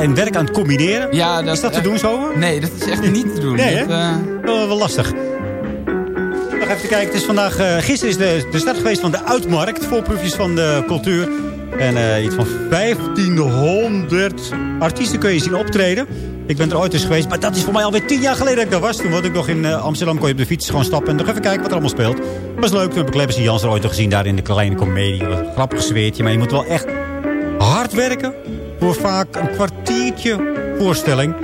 en werk aan het combineren. Ja, is dat te eh, doen zo? Nee, dat is echt niet te doen. Nee, hè? Dat, eh, Wel, wel lastig. nog even kijken. Het is vandaag, eh, gisteren is de, de start geweest van de Uitmarkt. Voorproefjes van de cultuur. En eh, iets van 1500 artiesten kun je zien optreden. Ik ben er ooit eens geweest, maar dat is voor mij alweer tien jaar geleden dat ik daar was. Toen was ik nog in eh, Amsterdam, kon je op de fiets gewoon stappen en nog even kijken wat er allemaal speelt. was leuk, toen heb ik Lebbers Jans er ooit nog gezien daar in de kleine komedie. Een grappig zweertje, maar je moet wel echt hard werken voor vaak een kwartiertje voorstelling.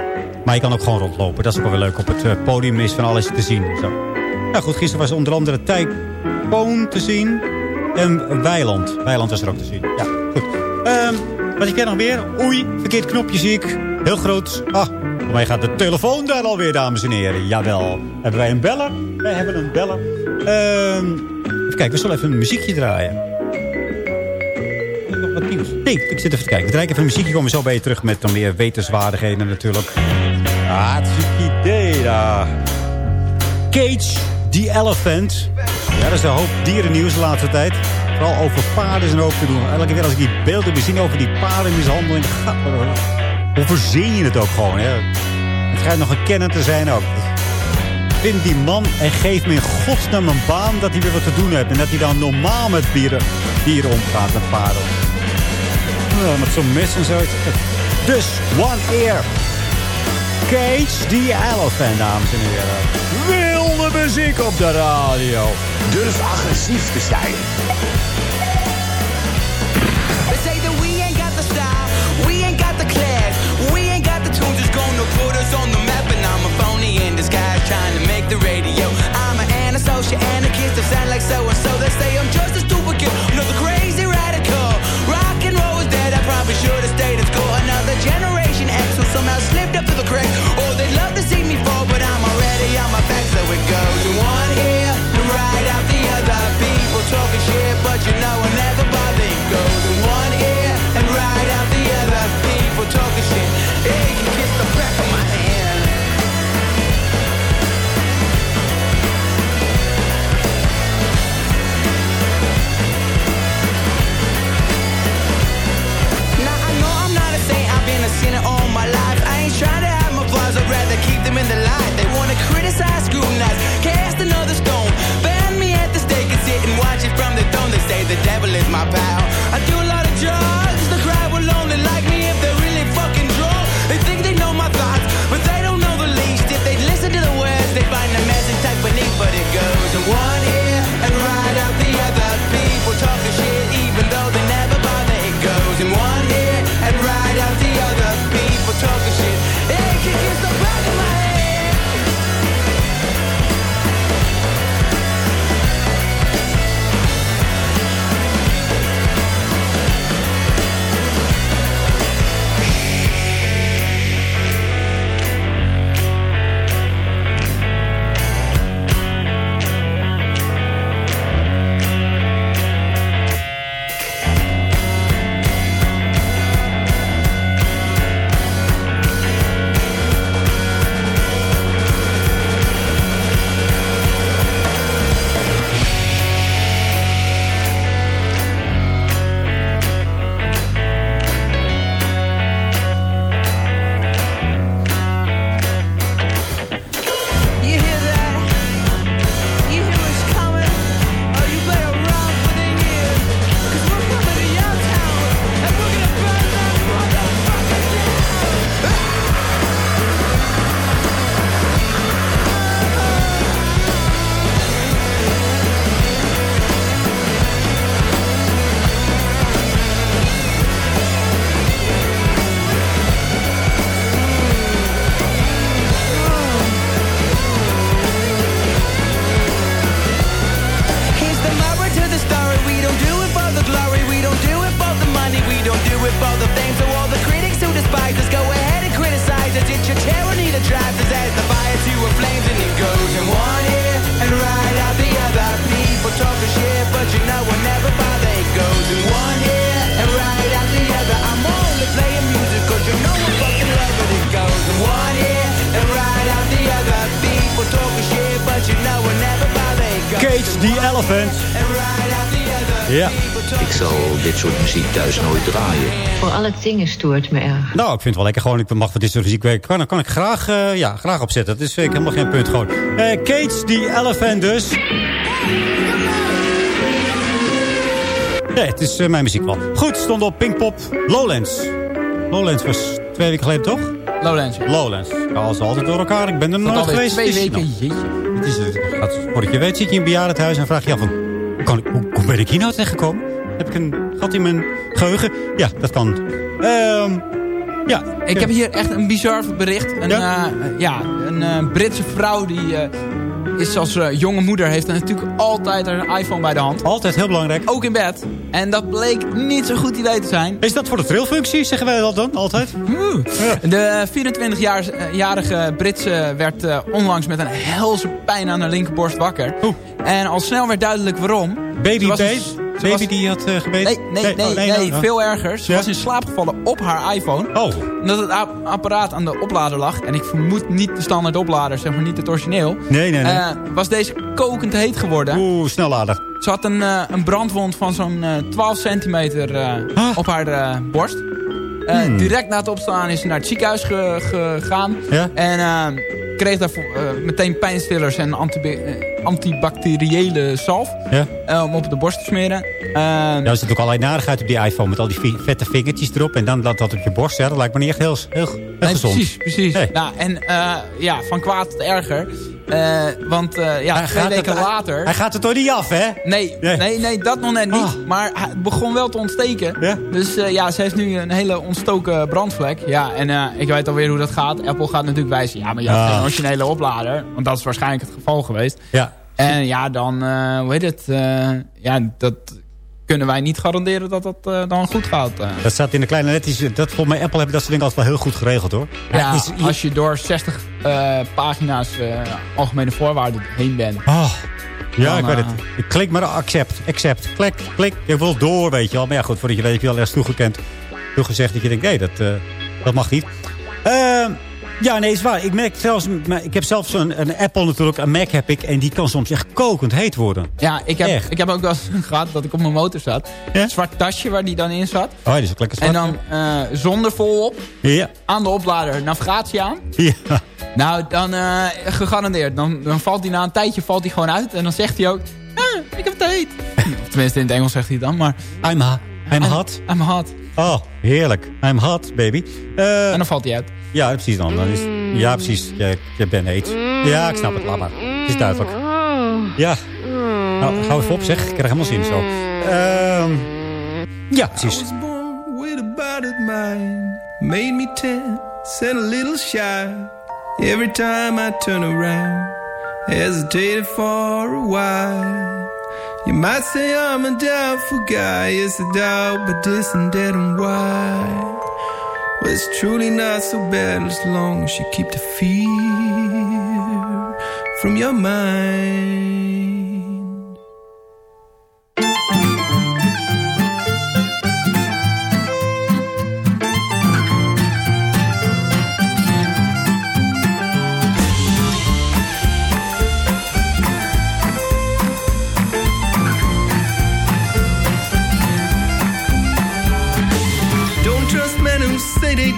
Maar je kan ook gewoon rondlopen. Dat is ook wel weer leuk. Op het eh, podium is van alles te zien. Zo. Nou goed, gisteren was onder andere Poon te zien. En Weiland. Weiland was er ook te zien. Ja, Ehm, wat ik ken nog meer? Oei, verkeerd knopje zie ik. Heel groot. Ah, voor mij gaat de telefoon daar alweer, dames en heren. Jawel. Hebben wij een beller? Wij hebben een beller. Ehm, even kijken, we zullen even een muziekje draaien. Nog wat nieuws? Nee, ik zit even te kijken. We draaien even een muziekje. Komen zo bij je terug met dan meer wetenswaardigheden natuurlijk. Hartstikke idee daar. Cage the Elephant. Ja, dat is een hoop dierennieuws de laatste tijd. Vooral over paarden een hoop te doen. Elke keer als ik die beelden zie over die paardenmishandeling... Hoe verzin je het ook gewoon, hè? Het schijnt nog een kenner te zijn ook. Vind die man en geef me in godsnaam een baan dat hij weer wat te doen heeft. En dat hij dan normaal met dieren, dieren omgaat, met paarden. Met zo'n mes en zo. Dus, One Ear. Cage the Elephant, dames en heren. Wilde muziek op de radio. Durf agressief te zijn. Thuis nooit draaien. Voor het zingen stoort me erg. Nou, ik vind het wel lekker gewoon. Ik mag voor dit soort muziek werken. Kan, kan ik graag, eh, ja, graag opzetten. Dat is ik helemaal geen punt gewoon. Eh Kate, die elephant dus. Nee, het is eh, mijn muziek wel. Goed, stond op Pinkpop Lowlands. Lowlands was twee weken geleden, toch? Lowlands. ja. Lowlands. Haal ze altijd door elkaar. Ik ben er nooit geweest. twee Het is- weken. nou, Jeetje. het is, het voordat je weet zit je in een bejaardenhuis en vraag je af van... Hoe, kan ik, hoe, hoe ben ik hier nou terechtgekomen? Heb ik een gat in mijn geheugen? Ja, dat kan. Ehm ja. Ik heb hier echt een bizar bericht. Een, ja? ja, een eh, Britse vrouw die eh, is als eh, jonge moeder... heeft natuurlijk altijd een iPhone bij de hand. Altijd heel belangrijk. Ook in bed. En dat bleek niet zo'n goed idee te zijn. Is dat voor de trilfunctie, zeggen wij dat dan? Altijd? De 24-jarige Britse werd eh, onlangs met een helse pijn aan haar linkerborst wakker. En al snel werd duidelijk waarom. Baby Baby was- die had uh, gebeten? Nee, nee, nee, oh, nee, nou. veel erger. Ze was in slaap gevallen op haar iPhone. Oh. Omdat het apparaat aan de oplader lag. En ik vermoed niet de standaard oplader, zeg maar niet het origineel. Nee, nee, nee. Eh, was deze kokend heet geworden. Oeh, snellader. Ze had een, eh, een brandwond van zo'n eh, 12 centimeter eh, op haar eh, borst. Eh, Hmm. Direct na het opstaan is ze naar het ziekenhuis ge- gegaan. Ja? En eh, kreeg eh, meteen pijnstillers en antibi- eh, antibacteriële zalf. Ja? eh, om op de borst te smeren. Eh, Ja, er zit ook allerlei narigheid op die iPhone met al die vette vingertjes erop. En dan dat, dat op je borst. Ja, dat lijkt me niet echt heel, heel, heel Nee, gezond. precies, precies. Nee. Nou, en eh, ja, van kwaad tot erger. Eh, want eh, ja, Hij twee weken het- later... Hij gaat er toch niet af, hè? Nee, Nee. nee, nee, dat nog net niet. Ah. Maar het begon wel te ontsteken. Ja? Dus eh, ja, ze heeft nu een hele ontstoken brandvlek. Ja, en ik weet alweer hoe dat gaat. Apple gaat natuurlijk wijzen. Ja, maar je hebt Ah. geen originele oplader. Want dat is waarschijnlijk het geval geweest. Ja. En ja, dan, hoe heet het? ja, dat kunnen wij niet garanderen dat dat eh, dan goed gaat. eh. Dat staat in de kleine letjes. Dat volgens mij Apple hebben dat soort dingen altijd wel heel goed geregeld, hoor. Ja, is- als je door 60 eh, pagina's algemene voorwaarden heen bent. Oh, ja, Dan, ik weet het. Ik klik maar accept, accept, klik, klik. Je wil door, weet je wel. Maar ja, goed, voordat je weet heb je al ergens toegekend. Toegezegd dat je denkt, nee, dat, dat mag niet. Ja, nee, is waar. Ik merk zelfs, ik heb zelfs een, een Apple natuurlijk, een Mac heb ik. En die kan soms echt kokend heet worden. Ja, ik heb, Echt? ik heb ook wel eens gehad dat ik op mijn motor zat. Een zwart tasje waar die dan in zat. Oh, die is ook lekker zwart. En dan eh, zonder volop. Ja. Aan de oplader navigatie aan. Ja. Nou, dan eh, gegarandeerd. Dan, dan valt hij na een tijdje valt hij gewoon uit. En dan zegt hij ook... Ah, ik heb het heet. Of tenminste in het Engels zegt hij het dan. Maar I'm, I'm hot. I'm hot. Oh, heerlijk. I'm hot, baby. Eh, En dan valt hij uit. Ja, precies dan. dan is, ja, precies. Je, je bent heet. Ja, ik snap het. Laat maar. Het is duidelijk. Ja. Nou, gauw even op zeg. Ik krijg helemaal zin zo. Ehm ja, precies. with a battered mind made me tense and a little shy. Every time I turn around, hesitated for a while. You might say I'm a doubtful guy, yes, a doubt, but this and that and why. Well, it's truly not so bad as long as you keep the fear from your mind.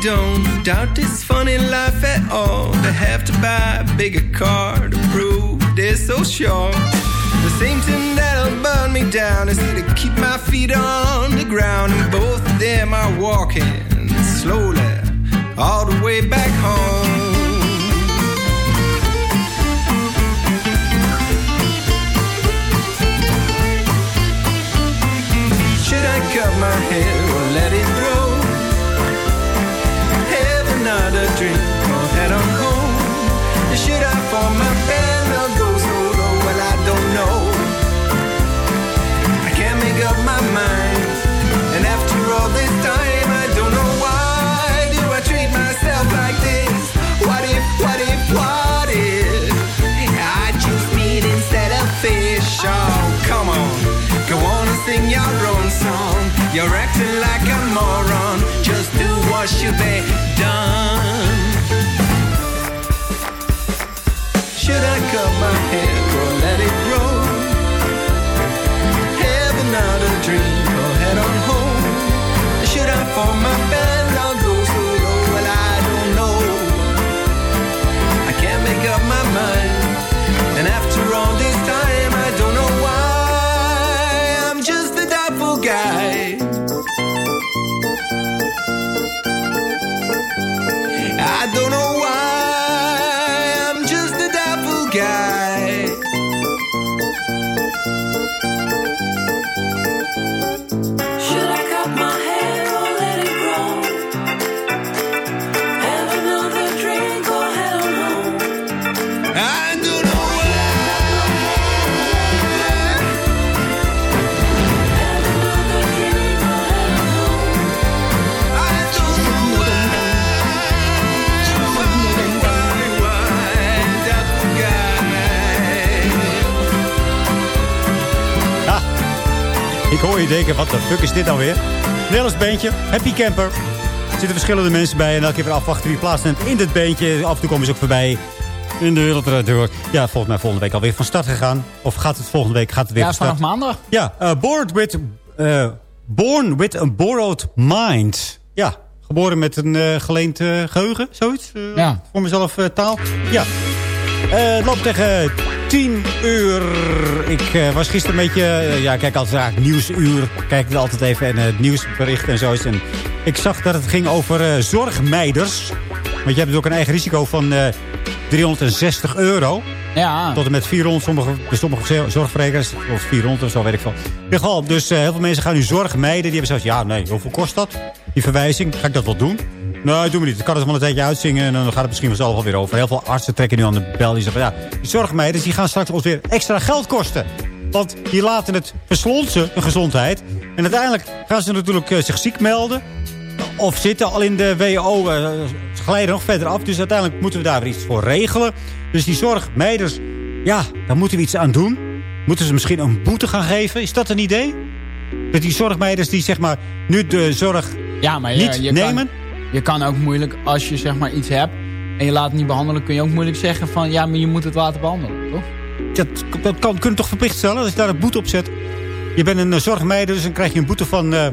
Don't doubt this funny life at all. They have to buy a bigger car to prove they're so sure. The same thing that'll burn me down is to keep my feet on the ground, and both of them are walking slowly all the way back home. Should I cut my hair or let it You're acting like a moron. Just do what should be done. Should I cut my hair je denken, wat de fuck is dit nou weer? Nederlands beentje, Happy Camper. Er zitten verschillende mensen bij en elke keer weer afwachten wie plaatsneemt in dit beentje. Af en toe komen ze ook voorbij in de wereldradio. Ja, volgens mij volgende week alweer van start gegaan. Of gaat het volgende week gaat het weer Ja, van start? vanaf maandag. Ja, eh, bored with, eh, born with a borrowed mind. Ja, geboren met een eh, geleend eh, geheugen, zoiets. Ja. Voor mezelf taal. Ja. Eh, het loopt tegen 10 uur. Ik eh, was gisteren een beetje... eh, ja, ik kijk altijd graag nieuwsuur. Kijk altijd even en het nieuwsbericht en zo. is. En ik zag dat het ging over zorgmeiders. Want je hebt ook een eigen risico van eh 360 euro. Ja. Tot en met 400, sommige, sommige zorgverzekeraars, of 400 of zo, weet ik veel. In ieder geval, dus heel veel mensen gaan nu zorg mijden. Die hebben zoiets, ja, nee, hoeveel kost dat? Die verwijzing, ga ik dat wel doen? Nee, doen we niet. Ik kan het wel een tijdje uitzingen en dan gaat het misschien vanzelf alweer over. Heel veel artsen trekken nu aan de bel. Die zeggen, ja, die zorgmeiders die gaan straks ons weer extra geld kosten. Want die laten het verslonsen, hun gezondheid. En uiteindelijk gaan ze natuurlijk eh, zich ziek melden. Of zitten al in de WO, eh, ze glijden nog verder af. Dus uiteindelijk moeten we daar weer iets voor regelen. Dus die zorgmeiders, ja, daar moeten we iets aan doen. Moeten ze misschien een boete gaan geven? Is dat een idee? Dat die zorgmeiders die zeg maar nu de zorg Ja, maar je, niet je nemen? Kan, je kan ook moeilijk, als je zeg maar iets hebt en je laat het niet behandelen, kun je ook moeilijk zeggen van ja, maar je moet het laten behandelen, toch? Dat, dat kan, kun je toch verplicht stellen als je daar een boete op zet. Je bent een eh, zorgmeider, dus dan krijg je een boete van eh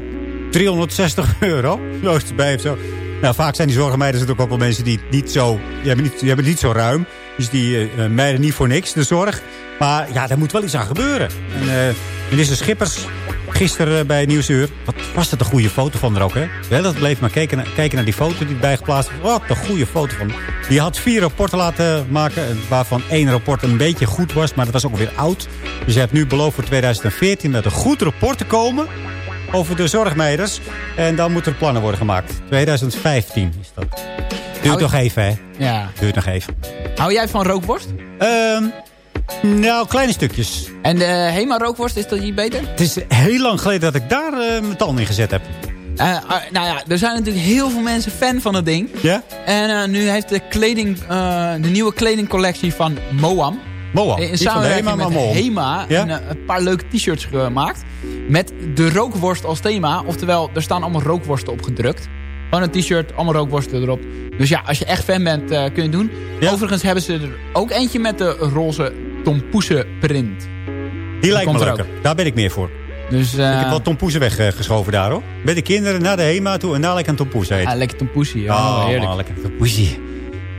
360 euro. Zoiets bij of zo. Nou, vaak zijn die zorgmeiders natuurlijk ook wel mensen die niet zo... Die hebben niet, die hebben niet zo ruim. Dus die eh, meiden niet voor niks, de zorg. Maar ja, daar moet wel iets aan gebeuren. En eh minister Schippers, gisteren eh, bij Nieuwsuur... Wat was dat een goede foto van er ook, hè? Ja, dat bleef maar kijken, naar- kijken naar die foto die erbij geplaatst was. Wat een goede foto van. Die had vier rapporten laten maken... eh, waarvan één rapport een beetje goed was... maar dat was ook weer oud. Dus hij heeft nu beloofd voor 2014 met een goed rapport te komen... over de zorgmeiders. En dan moeten er plannen worden gemaakt. 2015 is dat. Duurt nog even, hè? Ja. Duurt nog even. Hou jij van rookworst? Ehm, nou, kleine stukjes. En de Hema rookworst, is dat niet beter? Het is heel lang geleden dat ik daar eh, mijn tanden in gezet heb. Eh, nou ja, er zijn natuurlijk heel veel mensen fan van het ding. Ja? En eh, nu heeft de, kleding, de nieuwe kledingcollectie van Moam... Moam. In samenwerking Hema, met maar Moam. Hema een, een paar leuke t-shirts gemaakt. Met de rookworst als thema. Oftewel, er staan allemaal rookworsten op gedrukt. Gewoon een t-shirt, allemaal rookworsten erop. Dus ja, als je echt fan bent, kun je het doen. Overigens hebben ze er ook eentje met de roze tompoesen print. Die lijkt me er leuker. Daar ben ik meer voor. Dus, eh, ik heb wel tompoezen weggeschoven daar, hoor. Met de kinderen naar de HEMA toe en daar lekker een tompoes eten. Ja, lekker tompoesie. Ja, Oh, heerlijk. man, lekker tompoesie.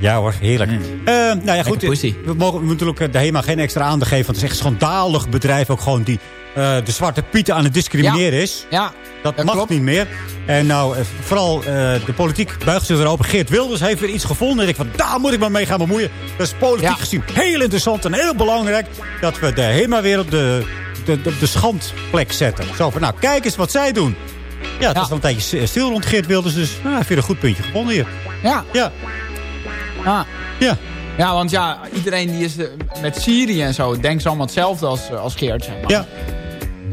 Ja hoor, heerlijk. Eh, nou ja, goed. We mogen we moeten natuurlijk de HEMA geen extra aandacht geven. Want het is echt een schandalig bedrijf ook gewoon die eh, de zwarte pieten aan het discrimineren is. Ja, dat, mag niet meer. En nou, eh, vooral eh, de politiek buigt zich erover. Geert Wilders heeft weer iets gevonden. En ik van, daar moet ik me mee gaan bemoeien. Dat is politiek Ja. gezien heel interessant en heel belangrijk. Dat we de HEMA weer op de, de, de, de schandplek zetten. Zo van, nou, kijk eens wat zij doen. Ja, het is al een tijdje stil rond Geert Wilders. Dus nou, heeft weer een goed puntje gevonden hier. Ja. Ja. Ja. Ja. Ja, want ja, iedereen die is met Syrië en zo, denkt ze allemaal hetzelfde als, als Geert. Zeg maar. Ja.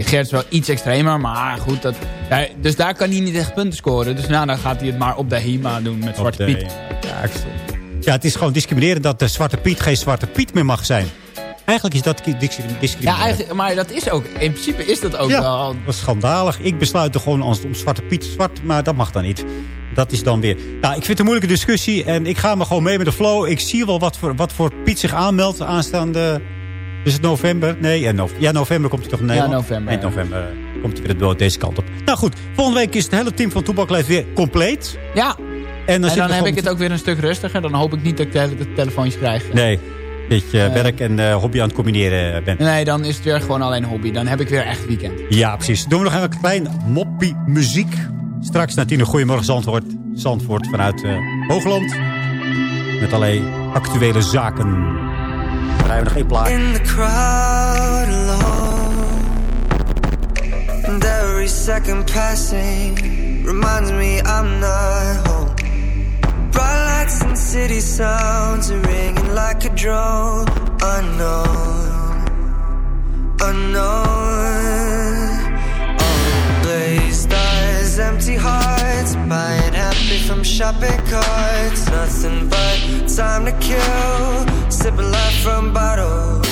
Geert is wel iets extremer, maar goed. Dat, ja, dus daar kan hij niet echt punten scoren. Dus nou, dan gaat hij het maar op de HEMA doen met Zwarte Piet. Ja, ik- ja, het is gewoon discriminerend dat de Zwarte Piet geen Zwarte Piet meer mag zijn. Eigenlijk is dat dis- discriminerend. Ja, eigenlijk, maar dat is ook, in principe is dat ook Ja, wel... dat is schandalig. Ik besluit er gewoon als om Zwarte Piet zwart, maar dat mag dan niet. Dat is dan weer... Nou, ik vind het een moeilijke discussie en ik ga me gewoon mee met de flow. Ik zie wel wat voor, wat voor Piet zich aanmeldt aanstaande... Is het november? Nee, ja, no- ja, november komt hij toch in Nederland? november, Eind november eh, komt hij weer door deze kant op. Nou goed, volgende week is het hele team van Toebak Leeft weer compleet. Ja, En en dan, heb ik het ook weer een stuk rustiger. Dan hoop ik niet dat ik de hele telefoontjes krijg. Nee, dat je werk en eh, hobby aan het combineren bent. Nee, dan is het weer gewoon alleen hobby. Dan heb ik weer echt weekend. Ja, precies. Doen we nog even een klein moppie muziek. Straks na tien uur Goedemorgen Zandvoort. Zandvoort vanuit eh, Hoogland. Met allerlei actuele zaken. Dan rijden nog één plaat. In the crowd alone. And every second passing Reminds me I'm not home. Bright lights and city sounds Are ringing like a drone. Unknown. Unknown empty hearts. Buying happy from shopping carts. Nothing but time to kill. Sipping life from bottles.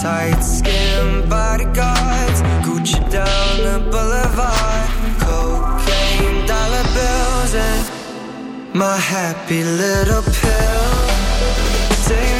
Tight skin bodyguards. Gucci down the boulevard. Cocaine, dollar bills, and my happy little pill. Take